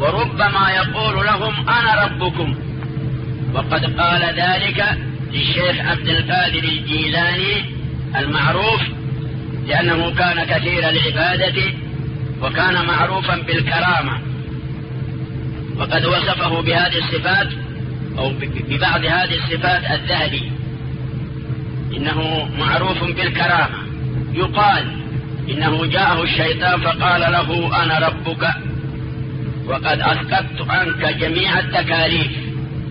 وربما يقول لهم أنا ربكم. وقد قال ذلك للشيخ عبد القادر الجيلاني المعروف لأنه كان كثير العبادة وكان معروفا بالكرامة. وقد وصفه بهذه الصفات أو ببعض هذه الصفات الذهبي. إنه معروف بالكرامة. يقال إنه جاءه الشيطان فقال له أنا ربك. وقد أسقطت عنك جميع التكاليف.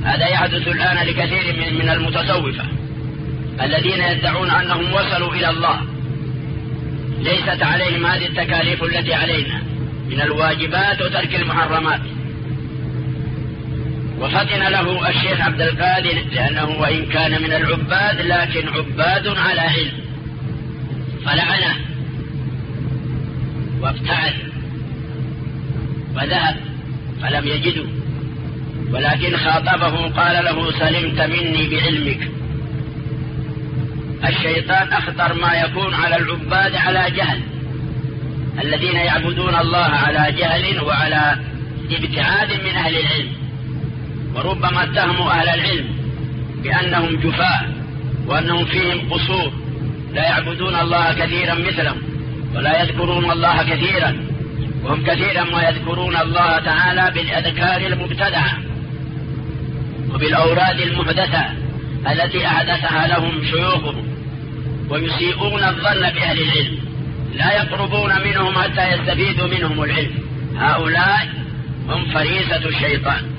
هذا يحدث الآن لكثير من المتصوفة. الذين يدعون أنهم وصلوا إلى الله. ليست عليهم هذه التكاليف التي علينا. من الواجبات وترك المحرمات. وفطن له الشيخ عبد القادر لأنه وإن كان من العباد لكن عباد على علم. فلعنه. وابتعد. وذهب. فلم يجده. ولكن خاطبه قال له سلمت مني بعلمك. الشيطان أخطر ما يكون على العباد على جهل. الذين يعبدون الله على جهل وعلى ابتعاد من أهل العلم. وربما اتهموا أهل العلم بأنهم جفاء وأنهم فيهم قصور. لا يعبدون الله كثيرا مثلهم ولا يذكرون الله كثيرا. وهم كثيرا ما يذكرون الله تعالى بالأذكار المبتدعة وبالأوراد المحدثة التي أحدثها لهم شيوخهم ويسيئون الظن بأهل العلم. لا يقربون منهم حتى يستفيدوا منهم العلم. هؤلاء هم فريسة الشيطان.